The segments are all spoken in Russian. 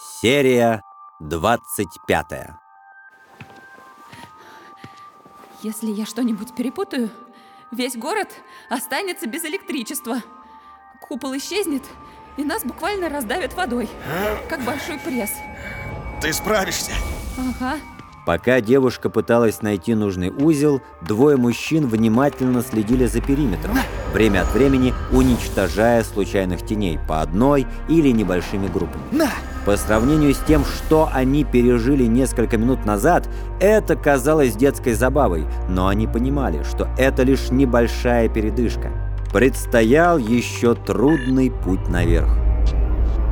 Серия 25 Если я что-нибудь перепутаю, весь город останется без электричества. Купол исчезнет, и нас буквально раздавят водой, как большой пресс. Ты справишься. Ага. Пока девушка пыталась найти нужный узел, двое мужчин внимательно следили за периметром, время от времени уничтожая случайных теней по одной или небольшими группами. На! По сравнению с тем, что они пережили несколько минут назад, это казалось детской забавой, но они понимали, что это лишь небольшая передышка. Предстоял еще трудный путь наверх.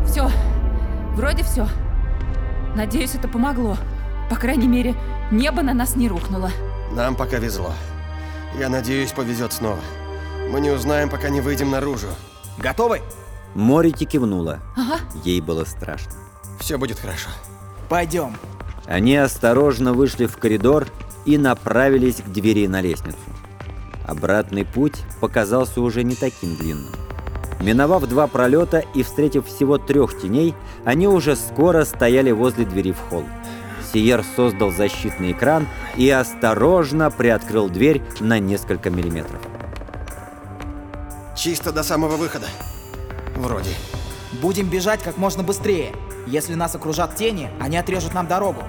Все. Вроде все. Надеюсь, это помогло. По крайней мере, небо на нас не рухнуло. Нам пока везло. Я надеюсь, повезет снова. Мы не узнаем, пока не выйдем наружу. Готовы? Морити кивнула. Ага. Ей было страшно. Все будет хорошо. Пойдем. Они осторожно вышли в коридор и направились к двери на лестницу. Обратный путь показался уже не таким длинным. Миновав два пролета и встретив всего трех теней, они уже скоро стояли возле двери в холл. Сиер создал защитный экран и осторожно приоткрыл дверь на несколько миллиметров. Чисто до самого выхода. Вроде. Будем бежать как можно быстрее. Если нас окружат тени, они отрежут нам дорогу.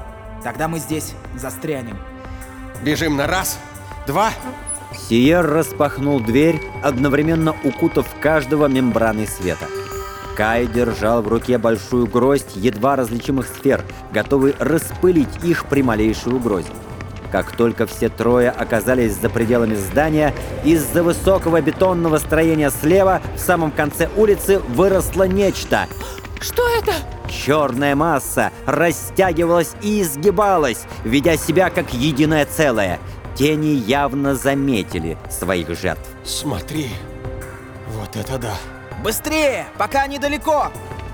Тогда мы здесь застрянем. Бежим на раз, два. Сиер распахнул дверь, одновременно укутав каждого мембраной света. Кай держал в руке большую гроздь едва различимых сфер, готовый распылить их при малейшей угрозе. Как только все трое оказались за пределами здания, из-за высокого бетонного строения слева, в самом конце улицы, выросло нечто. Что это? Черная масса растягивалась и изгибалась, ведя себя как единое целое. Тени явно заметили своих жертв. Смотри. Вот это да. Быстрее, пока они далеко.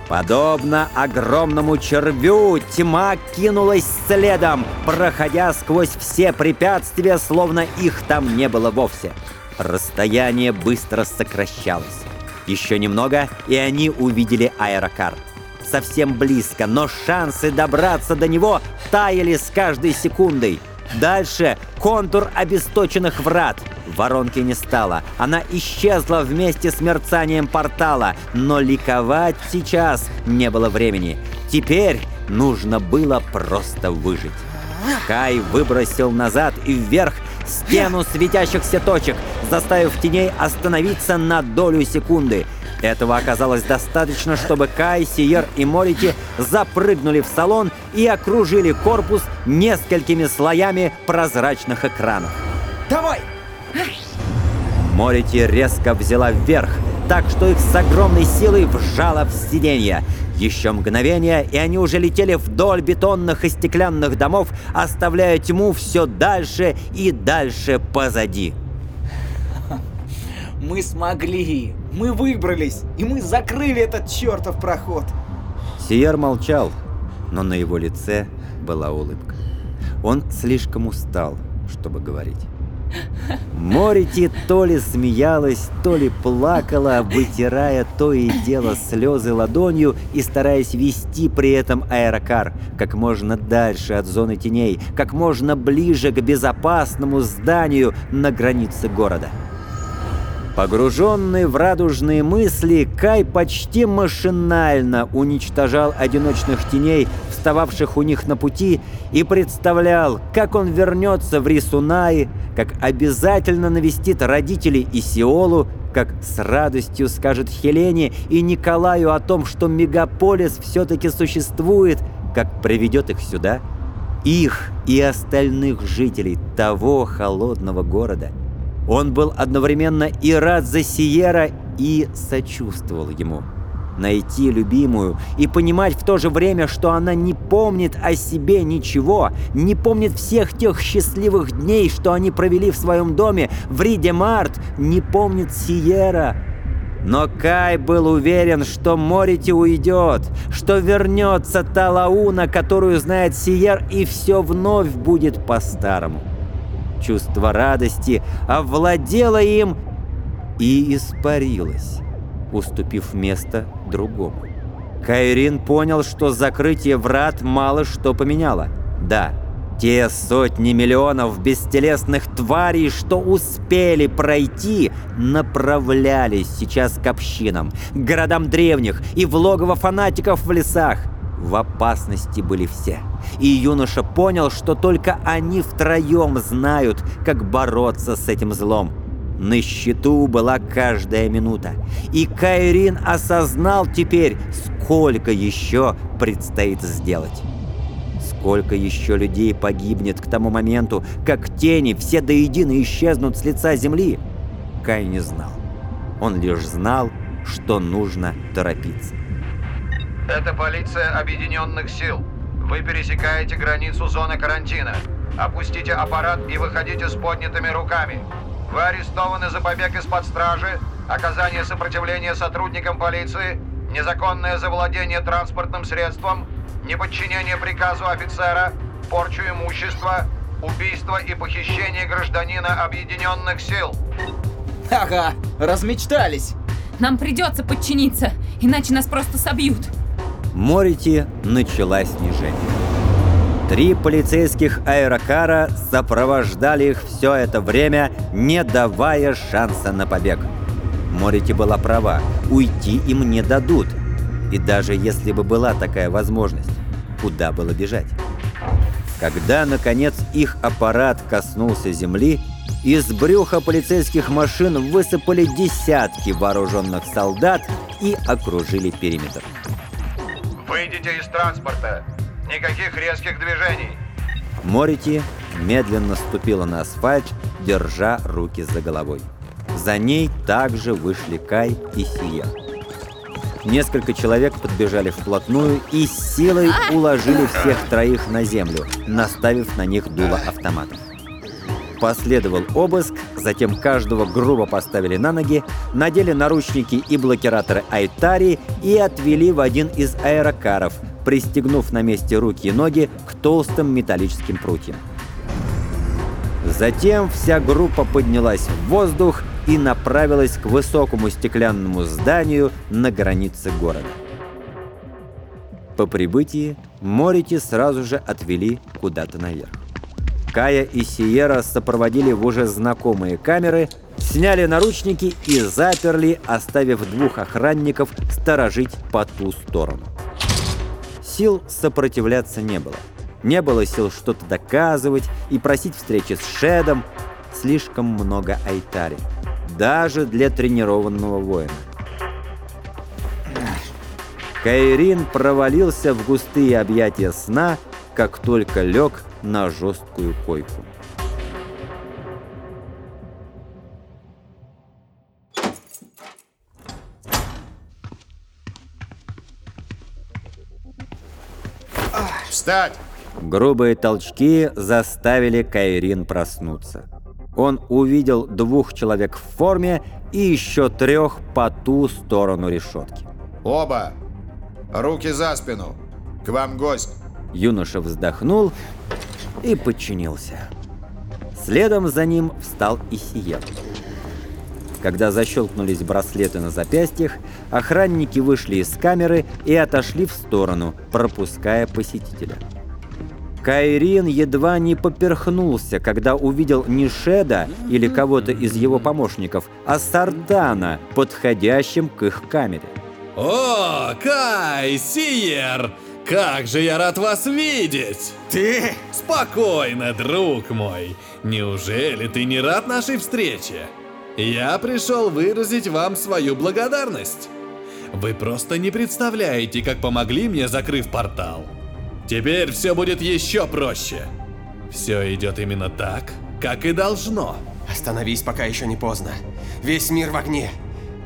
Подобно огромному червю, тьма кинулась следом, проходя сквозь все препятствия, словно их там не было вовсе. Расстояние быстро сокращалось. Еще немного, и они увидели аэрокар. Совсем близко, но шансы добраться до него таяли с каждой секундой. Дальше контур обесточенных врат. Воронки не стало. Она исчезла вместе с мерцанием портала. Но ликовать сейчас не было времени. Теперь нужно было просто выжить. Кай выбросил назад и вверх стену светящихся точек, заставив теней остановиться на долю секунды. Этого оказалось достаточно, чтобы Кай, Сиер и Морити запрыгнули в салон и окружили корпус несколькими слоями прозрачных экранов. Давай! Морити резко взяла вверх, так что их с огромной силой вжало в сиденье. Еще мгновение, и они уже летели вдоль бетонных и стеклянных домов, оставляя тьму все дальше и дальше позади. Мы смогли. Мы выбрались. И мы закрыли этот чертов проход. Сиер молчал, но на его лице была улыбка. Он слишком устал, чтобы говорить. Морити то ли смеялась, то ли плакала, вытирая то и дело слезы ладонью и стараясь вести при этом аэрокар как можно дальше от зоны теней, как можно ближе к безопасному зданию на границе города. Погруженный в радужные мысли, Кай почти машинально уничтожал одиночных теней, встававших у них на пути, и представлял, как он вернется в Рисунаи, как обязательно навестит родителей и Сиолу, как с радостью скажет Хелене и Николаю о том, что мегаполис все-таки существует, как приведет их сюда. Их и остальных жителей того холодного города – он был одновременно и рад за Сиера, и сочувствовал ему. Найти любимую и понимать в то же время, что она не помнит о себе ничего, не помнит всех тех счастливых дней, что они провели в своем доме в Риде Март, не помнит Сиера. Но Кай был уверен, что Морити уйдет, что вернется та лауна, которую знает Сиер, и все вновь будет по-старому. Чувство радости овладело им и испарилось, уступив место другому. Кайрин понял, что закрытие врат мало что поменяло. Да, те сотни миллионов бестелесных тварей, что успели пройти, направлялись сейчас к общинам, к городам древних и в логово фанатиков в лесах. В опасности были все. И юноша понял, что только они втроем знают, как бороться с этим злом. На счету была каждая минута. И Кайрин осознал теперь, сколько еще предстоит сделать. Сколько еще людей погибнет к тому моменту, как тени все до единой исчезнут с лица земли? Кай не знал. Он лишь знал, что нужно торопиться. Это полиция объединенных сил. Вы пересекаете границу зоны карантина. Опустите аппарат и выходите с поднятыми руками. Вы арестованы за побег из-под стражи, оказание сопротивления сотрудникам полиции, незаконное завладение транспортным средством, неподчинение приказу офицера, порчу имущества, убийство и похищение гражданина объединенных сил. Ага, размечтались. Нам придется подчиниться, иначе нас просто собьют. Морити начала снижение. Три полицейских аэрокара сопровождали их все это время, не давая шанса на побег. Морити была права, уйти им не дадут. И даже если бы была такая возможность, куда было бежать? Когда, наконец, их аппарат коснулся земли, из брюха полицейских машин высыпали десятки вооруженных солдат и окружили периметр. Выйдите из транспорта. Никаких резких движений. Морити медленно ступила на асфальт, держа руки за головой. За ней также вышли Кай и Сия. Несколько человек подбежали вплотную и силой уложили всех троих на землю, наставив на них дуло автоматов. Последовал обыск, затем каждого грубо поставили на ноги, надели наручники и блокираторы Айтари и отвели в один из аэрокаров, пристегнув на месте руки и ноги к толстым металлическим прутьям. Затем вся группа поднялась в воздух и направилась к высокому стеклянному зданию на границе города. По прибытии Морити сразу же отвели куда-то наверх. Кая и Сиера сопроводили в уже знакомые камеры, сняли наручники и заперли, оставив двух охранников сторожить по ту сторону. Сил сопротивляться не было. Не было сил что-то доказывать и просить встречи с Шедом. Слишком много Айтари. Даже для тренированного воина. Кайрин провалился в густые объятия сна, как только лег на жесткую койку. Встать! Грубые толчки заставили Кайрин проснуться. Он увидел двух человек в форме и еще трех по ту сторону решетки. Оба! Руки за спину! К вам гость! Юноша вздохнул и подчинился. Следом за ним встал и Сиет. Когда защелкнулись браслеты на запястьях, охранники вышли из камеры и отошли в сторону, пропуская посетителя. Кайрин едва не поперхнулся, когда увидел не Шеда или кого-то из его помощников, а Сардана, подходящим к их камере. О, Кай, Сиер! Как же я рад вас видеть! Ты? Спокойно, друг мой. Неужели ты не рад нашей встрече? Я пришел выразить вам свою благодарность. Вы просто не представляете, как помогли мне, закрыв портал. Теперь все будет еще проще. Все идет именно так, как и должно. Остановись, пока еще не поздно. Весь мир в огне.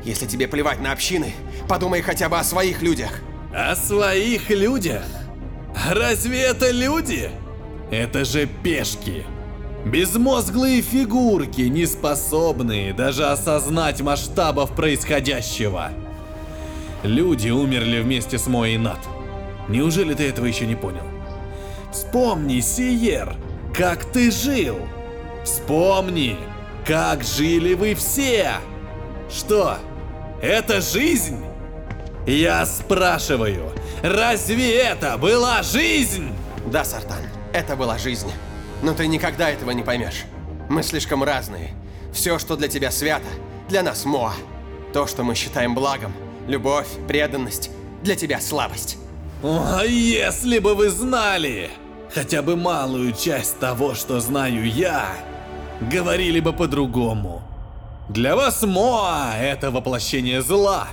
Если тебе плевать на общины, подумай хотя бы о своих людях. О своих людях? Разве это люди? Это же пешки. Безмозглые фигурки, не способные даже осознать масштабов происходящего. Люди умерли вместе с Моей Нат. Неужели ты этого еще не понял? Вспомни, Сиер, как ты жил. Вспомни, как жили вы все. Что, это жизнь? Я спрашиваю, разве это была жизнь? Да, Сартан, это была жизнь. Но ты никогда этого не поймешь. Мы слишком разные. Все, что для тебя свято, для нас Моа. То, что мы считаем благом, любовь, преданность, для тебя слабость. О, если бы вы знали хотя бы малую часть того, что знаю я, говорили бы по-другому. Для вас Моа – это воплощение зла.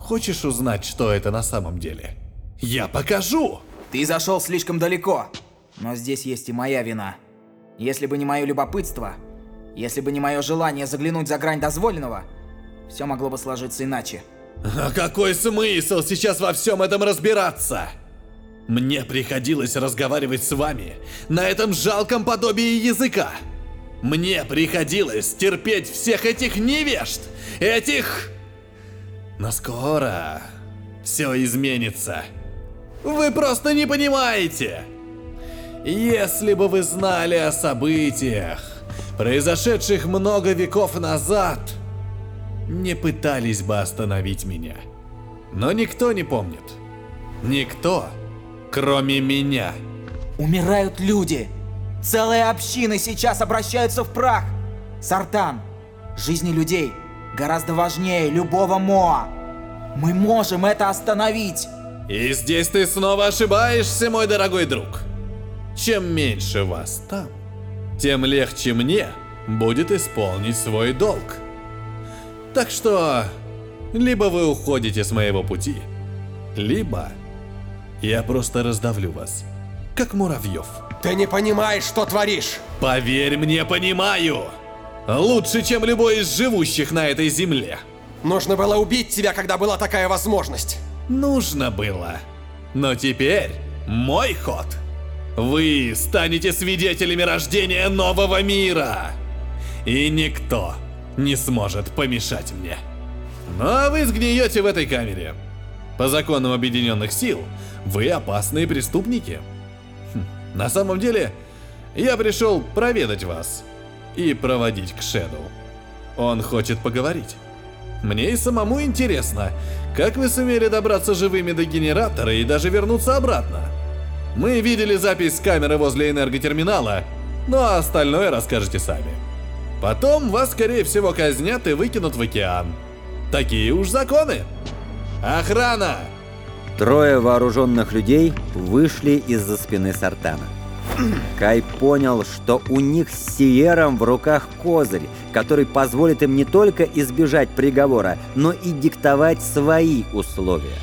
Хочешь узнать, что это на самом деле? Я покажу! Ты зашел слишком далеко. Но здесь есть и моя вина. Если бы не мое любопытство, если бы не мое желание заглянуть за грань дозволенного, все могло бы сложиться иначе. А какой смысл сейчас во всем этом разбираться? Мне приходилось разговаривать с вами на этом жалком подобии языка. Мне приходилось терпеть всех этих невежд, этих... Но скоро все изменится. Вы просто не понимаете. Если бы вы знали о событиях, произошедших много веков назад, не пытались бы остановить меня. Но никто не помнит. Никто, кроме меня. Умирают люди. Целые общины сейчас обращаются в прах. Сартан, жизни людей гораздо важнее любого Моа. Мы можем это остановить. И здесь ты снова ошибаешься, мой дорогой друг. Чем меньше вас там, тем легче мне будет исполнить свой долг. Так что, либо вы уходите с моего пути, либо я просто раздавлю вас, как муравьев. Ты не понимаешь, что творишь! Поверь мне, понимаю! Лучше, чем любой из живущих на этой земле. Нужно было убить тебя, когда была такая возможность. Нужно было. Но теперь мой ход. Вы станете свидетелями рождения нового мира. И никто не сможет помешать мне. Ну а вы сгниете в этой камере. По законам объединенных сил, вы опасные преступники. Хм, на самом деле, я пришел проведать вас и проводить к Шэдоу. Он хочет поговорить. Мне и самому интересно, как вы сумели добраться живыми до генератора и даже вернуться обратно. Мы видели запись с камеры возле энерготерминала, но остальное расскажете сами. Потом вас, скорее всего, казнят и выкинут в океан. Такие уж законы. Охрана! Трое вооруженных людей вышли из-за спины Сартана. Кай понял, что у них с Сиером в руках козырь, который позволит им не только избежать приговора, но и диктовать свои условия.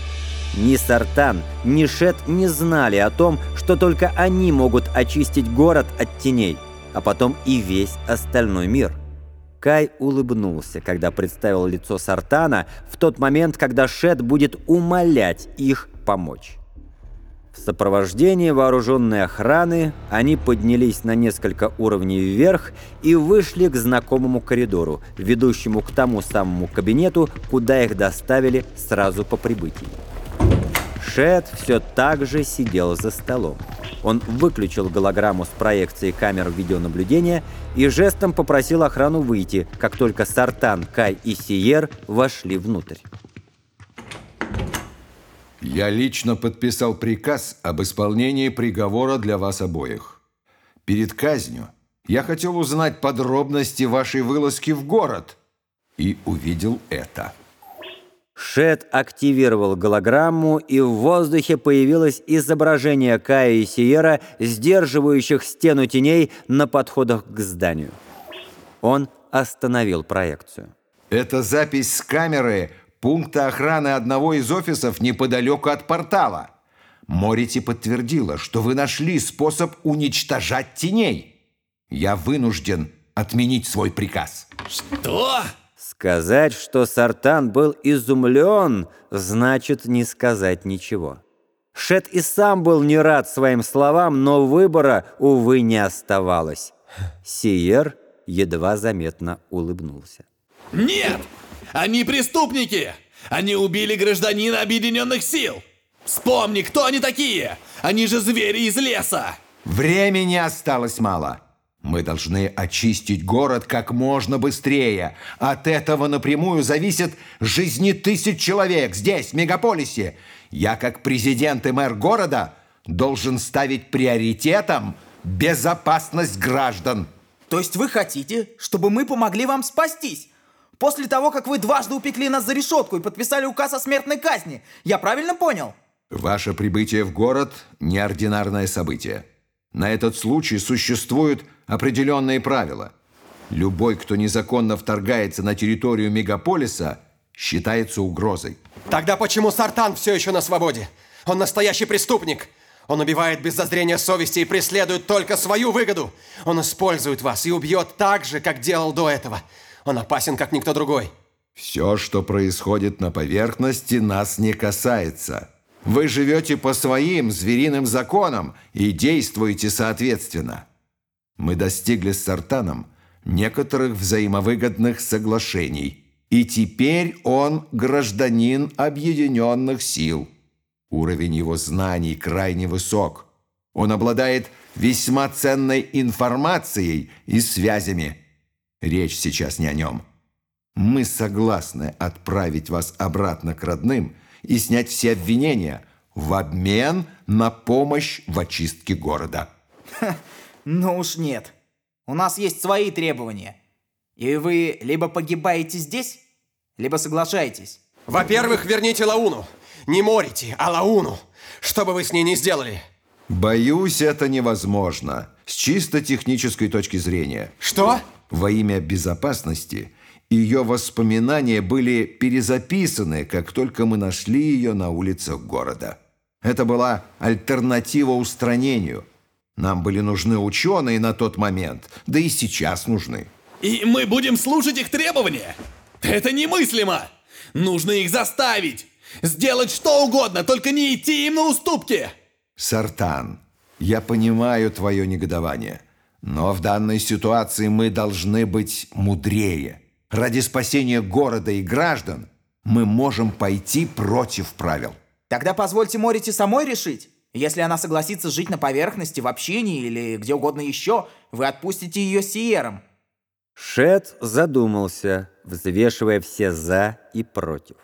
Ни Сартан, ни Шет не знали о том, что только они могут очистить город от теней, а потом и весь остальной мир. Кай улыбнулся, когда представил лицо Сартана в тот момент, когда Шет будет умолять их помочь. В сопровождении вооруженной охраны они поднялись на несколько уровней вверх и вышли к знакомому коридору, ведущему к тому самому кабинету, куда их доставили сразу по прибытии. Шет все так же сидел за столом. Он выключил голограмму с проекцией камер видеонаблюдения и жестом попросил охрану выйти, как только Сартан, Кай и Сиер вошли внутрь. Я лично подписал приказ об исполнении приговора для вас обоих. Перед казнью я хотел узнать подробности вашей вылазки в город и увидел это. Шет активировал голограмму, и в воздухе появилось изображение Кая и Сиера, сдерживающих стену теней на подходах к зданию. Он остановил проекцию. Это запись с камеры пункта охраны одного из офисов неподалеку от портала. Морити подтвердила, что вы нашли способ уничтожать теней. Я вынужден отменить свой приказ. Что? Сказать, что Сартан был изумлен, значит не сказать ничего. Шет и сам был не рад своим словам, но выбора, увы, не оставалось. Сиер едва заметно улыбнулся. Нет! Они преступники! Они убили гражданина Объединенных Сил! Вспомни, кто они такие! Они же звери из леса! Времени осталось мало. Мы должны очистить город как можно быстрее. От этого напрямую зависят жизни тысяч человек здесь, в мегаполисе. Я, как президент и мэр города, должен ставить приоритетом безопасность граждан. То есть вы хотите, чтобы мы помогли вам спастись? После того, как вы дважды упекли нас за решетку и подписали указ о смертной казни. Я правильно понял? Ваше прибытие в город – неординарное событие. На этот случай существуют определенные правила. Любой, кто незаконно вторгается на территорию мегаполиса, считается угрозой. Тогда почему Сартан все еще на свободе? Он настоящий преступник. Он убивает без зазрения совести и преследует только свою выгоду. Он использует вас и убьет так же, как делал до этого. Он опасен, как никто другой. Все, что происходит на поверхности, нас не касается. Вы живете по своим звериным законам и действуете соответственно. Мы достигли с Сартаном некоторых взаимовыгодных соглашений, и теперь он гражданин объединенных сил. Уровень его знаний крайне высок. Он обладает весьма ценной информацией и связями. Речь сейчас не о нем. Мы согласны отправить вас обратно к родным и снять все обвинения в обмен на помощь в очистке города. Ну уж нет. У нас есть свои требования. И вы либо погибаете здесь, либо соглашаетесь. Во-первых, верните Лауну. Не морите, а Лауну. Что бы вы с ней ни сделали. Боюсь, это невозможно. С чисто технической точки зрения. Что? Во имя безопасности ее воспоминания были перезаписаны, как только мы нашли ее на улицах города. Это была альтернатива устранению. Нам были нужны ученые на тот момент, да и сейчас нужны. И мы будем слушать их требования? Это немыслимо! Нужно их заставить! Сделать что угодно, только не идти им на уступки! Сартан, я понимаю твое негодование, но в данной ситуации мы должны быть мудрее. Ради спасения города и граждан мы можем пойти против правил. Тогда позвольте Морите самой решить. Если она согласится жить на поверхности, в общине или где угодно еще, вы отпустите ее Сиером. Шет задумался, взвешивая все «за» и «против».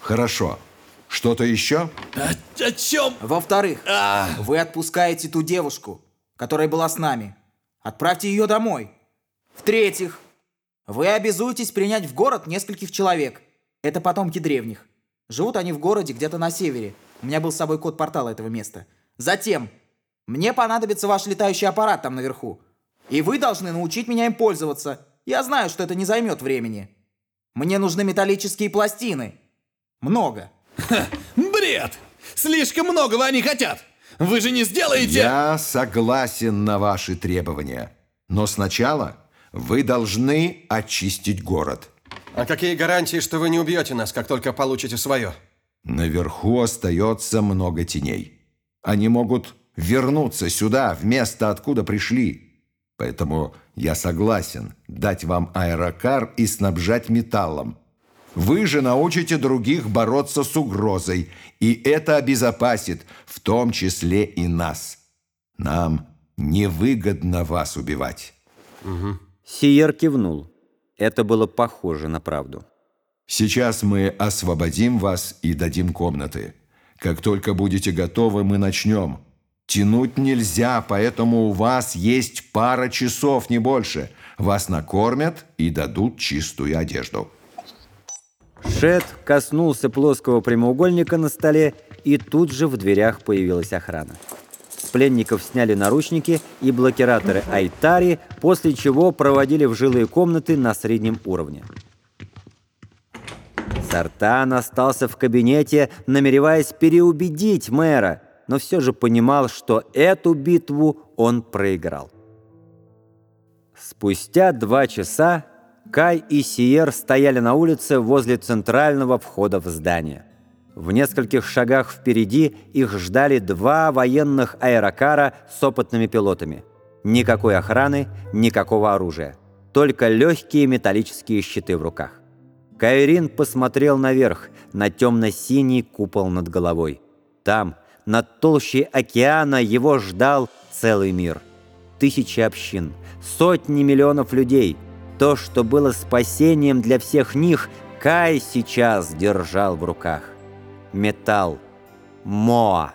Хорошо. Что-то еще? О, о чем? Во-вторых, А, вы отпускаете ту девушку, которая была с нами. Отправьте ее домой. В-третьих, вы обязуетесь принять в город нескольких человек. Это потомки древних. Живут они в городе где-то на севере. У меня был с собой код портала этого места. Затем, мне понадобится ваш летающий аппарат там наверху. И вы должны научить меня им пользоваться. Я знаю, что это не займет времени. Мне нужны металлические пластины. Много. бред! Слишком многого они хотят! Вы же не сделаете... Я согласен на ваши требования. Но сначала вы должны очистить город. А какие гарантии, что вы не убьете нас, как только получите свое? Наверху остается много теней. Они могут вернуться сюда, в место, откуда пришли. Поэтому я согласен дать вам аэрокар и снабжать металлом. Вы же научите других бороться с угрозой, и это обезопасит, в том числе и нас. Нам невыгодно вас убивать. Сиер кивнул. Это было похоже на правду. Сейчас мы освободим вас и дадим комнаты. Как только будете готовы, мы начнем. Тянуть нельзя, поэтому у вас есть пара часов, не больше. Вас накормят и дадут чистую одежду. Шет коснулся плоского прямоугольника на столе, и тут же в дверях появилась охрана. Пленников сняли наручники и блокираторы Айтари, после чего проводили в жилые комнаты на среднем уровне. Сартан остался в кабинете, намереваясь переубедить мэра, но все же понимал, что эту битву он проиграл. Спустя два часа Кай и Сиер стояли на улице возле центрального входа в здание. В нескольких шагах впереди их ждали два военных аэрокара с опытными пилотами. Никакой охраны, никакого оружия. Только легкие металлические щиты в руках. Кайрин посмотрел наверх, на темно-синий купол над головой. Там, над толщей океана, его ждал целый мир. Тысячи общин, сотни миллионов людей. То, что было спасением для всех них, Кай сейчас держал в руках. Металл. Моа.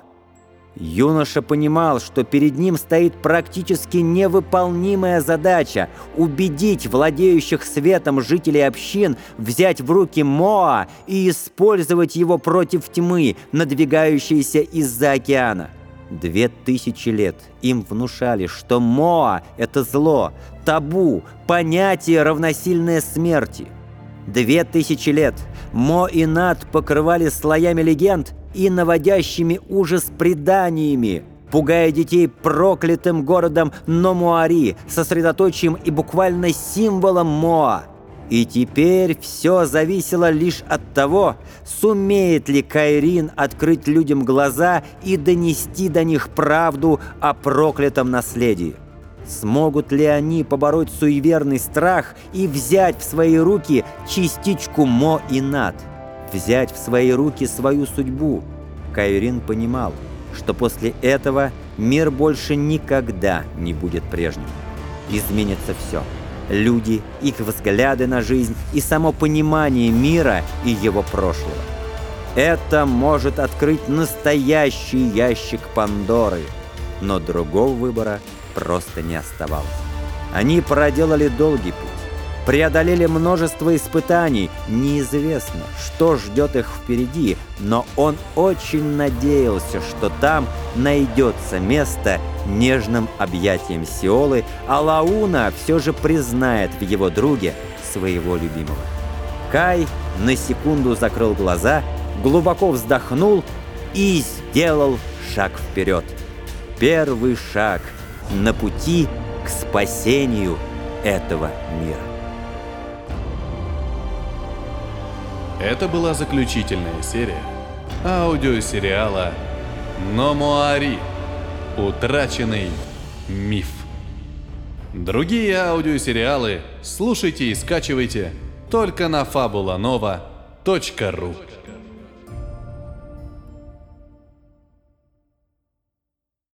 Юноша понимал, что перед ним стоит практически невыполнимая задача – убедить владеющих светом жителей общин взять в руки Моа и использовать его против тьмы, надвигающейся из-за океана. Две тысячи лет им внушали, что Моа – это зло, табу, понятие, равносильное смерти. Две тысячи лет Мо и Над покрывали слоями легенд – и наводящими ужас преданиями, пугая детей проклятым городом Номуари, сосредоточием и буквально символом Моа. И теперь все зависело лишь от того, сумеет ли Кайрин открыть людям глаза и донести до них правду о проклятом наследии. Смогут ли они побороть суеверный страх и взять в свои руки частичку Мо и Над? взять в свои руки свою судьбу. Кайрин понимал, что после этого мир больше никогда не будет прежним. Изменится все. Люди, их взгляды на жизнь и само понимание мира и его прошлого. Это может открыть настоящий ящик Пандоры, но другого выбора просто не оставалось. Они проделали долгий путь преодолели множество испытаний. Неизвестно, что ждет их впереди, но он очень надеялся, что там найдется место нежным объятием Сиолы, а Лауна все же признает в его друге своего любимого. Кай на секунду закрыл глаза, глубоко вздохнул и сделал шаг вперед. Первый шаг на пути к спасению этого мира. Это была заключительная серия аудиосериала «Номуари. Утраченный миф». Другие аудиосериалы слушайте и скачивайте только на fabulanova.ru